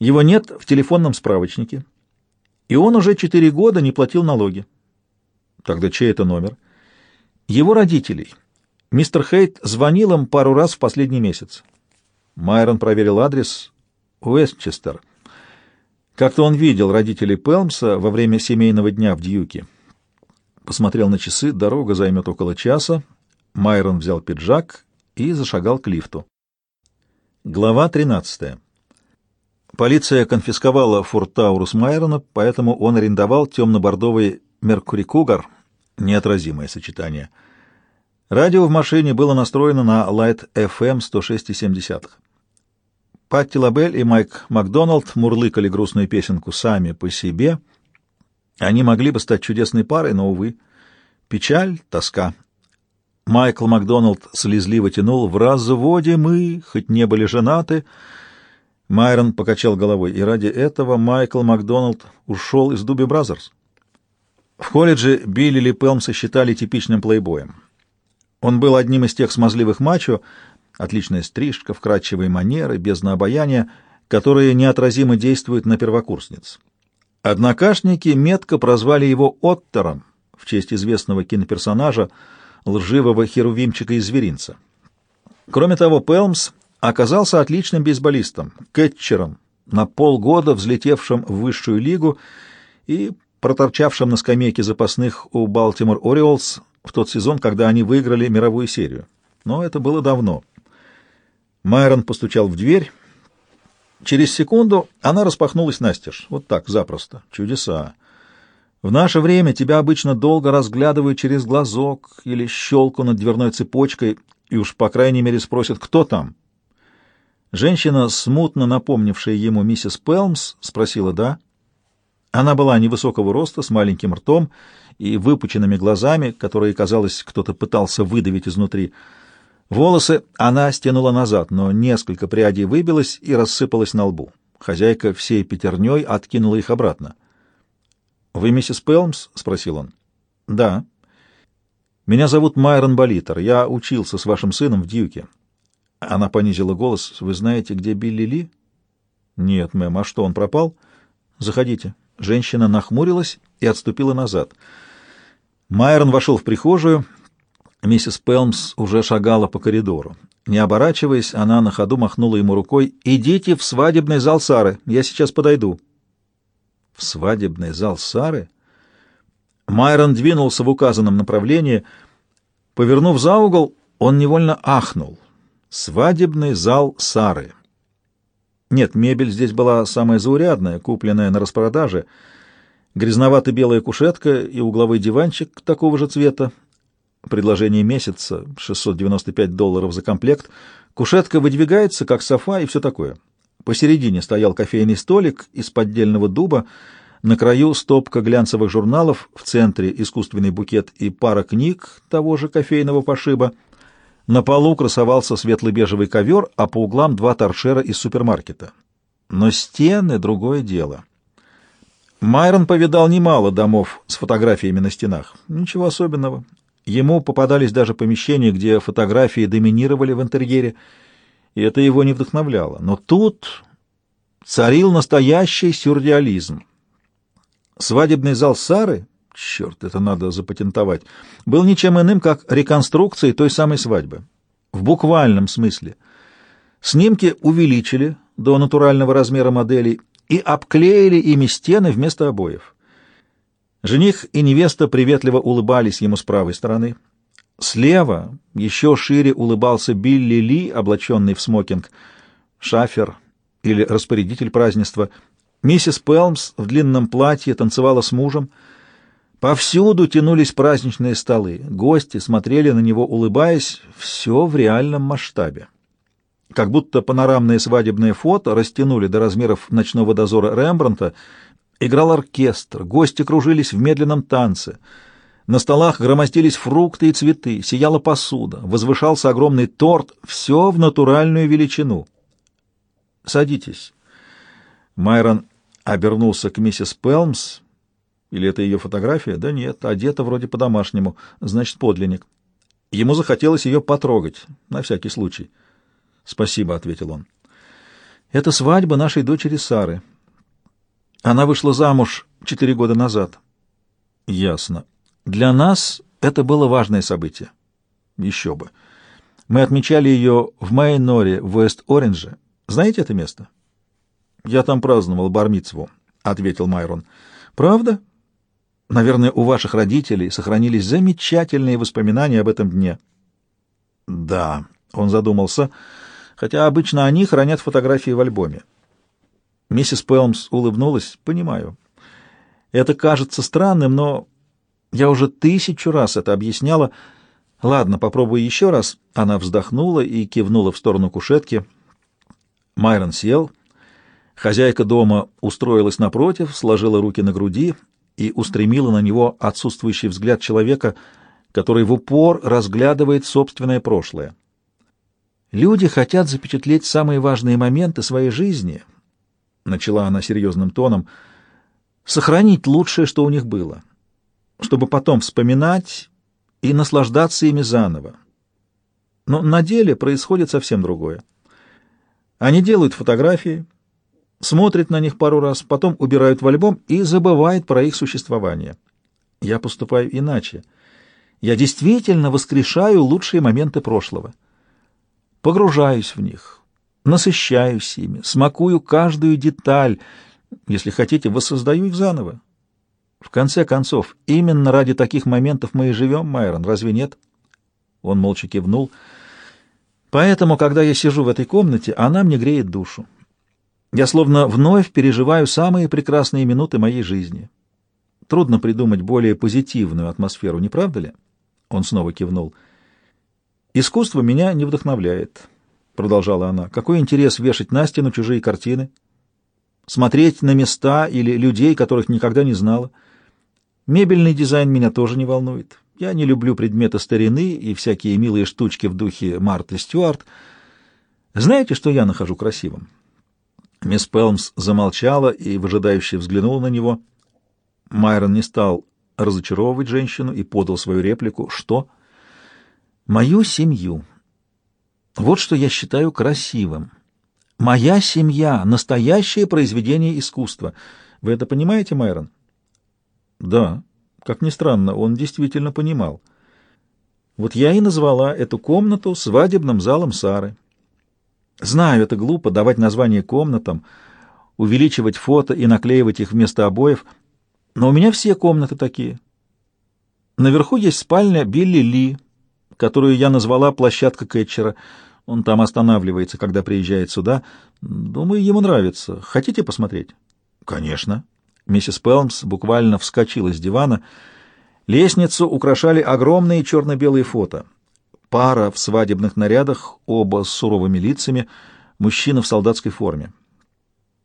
Его нет в телефонном справочнике, и он уже четыре года не платил налоги. Тогда чей это номер? Его родителей. Мистер Хейт звонил им пару раз в последний месяц. Майрон проверил адрес Уэстчестер. Как-то он видел родителей Пелмса во время семейного дня в Дьюке. Посмотрел на часы, дорога займет около часа. Майрон взял пиджак и зашагал к лифту. Глава 13. Полиция конфисковала форт Таурус Майрона, поэтому он арендовал темно-бордовый Меркури Кугар, неотразимое сочетание. Радио в машине было настроено на Light FM 106,7. Патти Лабель и Майк Макдоналд мурлыкали грустную песенку сами по себе. Они могли бы стать чудесной парой, но, увы, печаль, тоска. Майкл Макдоналд слезливо тянул «В разводе мы, хоть не были женаты». Майрон покачал головой, и ради этого Майкл Макдоналд ушел из Дуби Бразерс. В колледже Билли Ли Пелмса считали типичным плейбоем. Он был одним из тех смазливых мачо, отличная стрижка, вкрадчивые манеры, бездна обаяния, которые неотразимо действуют на первокурсниц. Однокашники метко прозвали его Оттером в честь известного киноперсонажа, лживого херувимчика из зверинца. Кроме того, Пелмс оказался отличным бейсболистом, кетчером, на полгода взлетевшим в высшую лигу и проторчавшим на скамейке запасных у Балтимор Ориолс в тот сезон, когда они выиграли мировую серию. Но это было давно. Майрон постучал в дверь. Через секунду она распахнулась настежь. Вот так, запросто. Чудеса. В наше время тебя обычно долго разглядывают через глазок или щелку над дверной цепочкой и уж по крайней мере спросят, кто там. Женщина, смутно напомнившая ему миссис Пелмс, спросила «да». Она была невысокого роста, с маленьким ртом и выпученными глазами, которые, казалось, кто-то пытался выдавить изнутри. Волосы она стянула назад, но несколько прядей выбилось и рассыпалось на лбу. Хозяйка всей пятерней откинула их обратно. «Вы миссис Пелмс?» — спросил он. «Да». «Меня зовут Майрон Болитер. Я учился с вашим сыном в Дьюке». Она понизила голос. «Вы знаете, где Билли Ли?» «Нет, мэм. А что, он пропал?» «Заходите». Женщина нахмурилась и отступила назад. Майрон вошел в прихожую. Миссис Пелмс уже шагала по коридору. Не оборачиваясь, она на ходу махнула ему рукой. «Идите в свадебный зал Сары. Я сейчас подойду» в свадебный зал Сары. Майрон двинулся в указанном направлении. Повернув за угол, он невольно ахнул. Свадебный зал Сары. Нет, мебель здесь была самая заурядная, купленная на распродаже. Грязновато-белая кушетка и угловой диванчик такого же цвета. Предложение месяца — 695 долларов за комплект. Кушетка выдвигается, как софа и все такое. Посередине стоял кофейный столик из поддельного дуба, на краю стопка глянцевых журналов, в центре искусственный букет и пара книг того же кофейного пошиба. На полу красовался светло-бежевый ковер, а по углам два торшера из супермаркета. Но стены — другое дело. Майрон повидал немало домов с фотографиями на стенах. Ничего особенного. Ему попадались даже помещения, где фотографии доминировали в интерьере — и это его не вдохновляло. Но тут царил настоящий сюрреализм. Свадебный зал Сары, черт, это надо запатентовать, был ничем иным, как реконструкцией той самой свадьбы. В буквальном смысле. Снимки увеличили до натурального размера моделей и обклеили ими стены вместо обоев. Жених и невеста приветливо улыбались ему с правой стороны — Слева еще шире улыбался Билли Ли, облаченный в смокинг, шафер или распорядитель празднества. Миссис Пелмс в длинном платье танцевала с мужем. Повсюду тянулись праздничные столы. Гости смотрели на него, улыбаясь, все в реальном масштабе. Как будто панорамное свадебное фото растянули до размеров ночного дозора Рембранта. Играл оркестр, гости кружились в медленном танце — на столах громоздились фрукты и цветы, сияла посуда, возвышался огромный торт, все в натуральную величину. «Садитесь». Майрон обернулся к миссис Пелмс. Или это ее фотография? Да нет, одета вроде по-домашнему, значит, подлинник. Ему захотелось ее потрогать, на всякий случай. «Спасибо», — ответил он. Это свадьба нашей дочери Сары. Она вышла замуж четыре года назад. Ясно. Для нас это было важное событие. Еще бы. Мы отмечали ее в Майноре в Вест-Орендже. Знаете это место? Я там праздновал бармицву, ответил Майрон. Правда? Наверное, у ваших родителей сохранились замечательные воспоминания об этом дне. Да, он задумался, хотя обычно они хранят фотографии в альбоме. Миссис Пелмс улыбнулась. «Понимаю. Это кажется странным, но я уже тысячу раз это объясняла. Ладно, попробую еще раз». Она вздохнула и кивнула в сторону кушетки. Майрон сел. Хозяйка дома устроилась напротив, сложила руки на груди и устремила на него отсутствующий взгляд человека, который в упор разглядывает собственное прошлое. Люди хотят запечатлеть самые важные моменты своей жизни —— начала она серьезным тоном, — сохранить лучшее, что у них было, чтобы потом вспоминать и наслаждаться ими заново. Но на деле происходит совсем другое. Они делают фотографии, смотрят на них пару раз, потом убирают в альбом и забывают про их существование. Я поступаю иначе. Я действительно воскрешаю лучшие моменты прошлого. Погружаюсь в них, насыщаюсь ими, смакую каждую деталь, если хотите, воссоздаю их заново. В конце концов, именно ради таких моментов мы и живем, Майрон, разве нет? Он молча кивнул. Поэтому, когда я сижу в этой комнате, она мне греет душу. Я словно вновь переживаю самые прекрасные минуты моей жизни. Трудно придумать более позитивную атмосферу, не правда ли? Он снова кивнул. Искусство меня не вдохновляет продолжала она. Какой интерес вешать на стену чужие картины? Смотреть на места или людей, которых никогда не знала? Мебельный дизайн меня тоже не волнует. Я не люблю предметы старины и всякие милые штучки в духе Марты Стюарт. Знаете, что я нахожу красивым? Мисс Пелмс замолчала и выжидающе взглянула на него. Майрон не стал разочаровывать женщину и подал свою реплику. «Что?» «Мою семью», вот что я считаю красивым. Моя семья — настоящее произведение искусства. Вы это понимаете, Майрон? Да. Как ни странно, он действительно понимал. Вот я и назвала эту комнату свадебным залом Сары. Знаю, это глупо давать название комнатам, увеличивать фото и наклеивать их вместо обоев, но у меня все комнаты такие. Наверху есть спальня Билли Ли, которую я назвала площадка Кэтчера. Он там останавливается, когда приезжает сюда. Думаю, ему нравится. Хотите посмотреть? Конечно. Миссис Пелмс буквально вскочила с дивана. Лестницу украшали огромные черно-белые фото. Пара в свадебных нарядах, оба с суровыми лицами, мужчина в солдатской форме.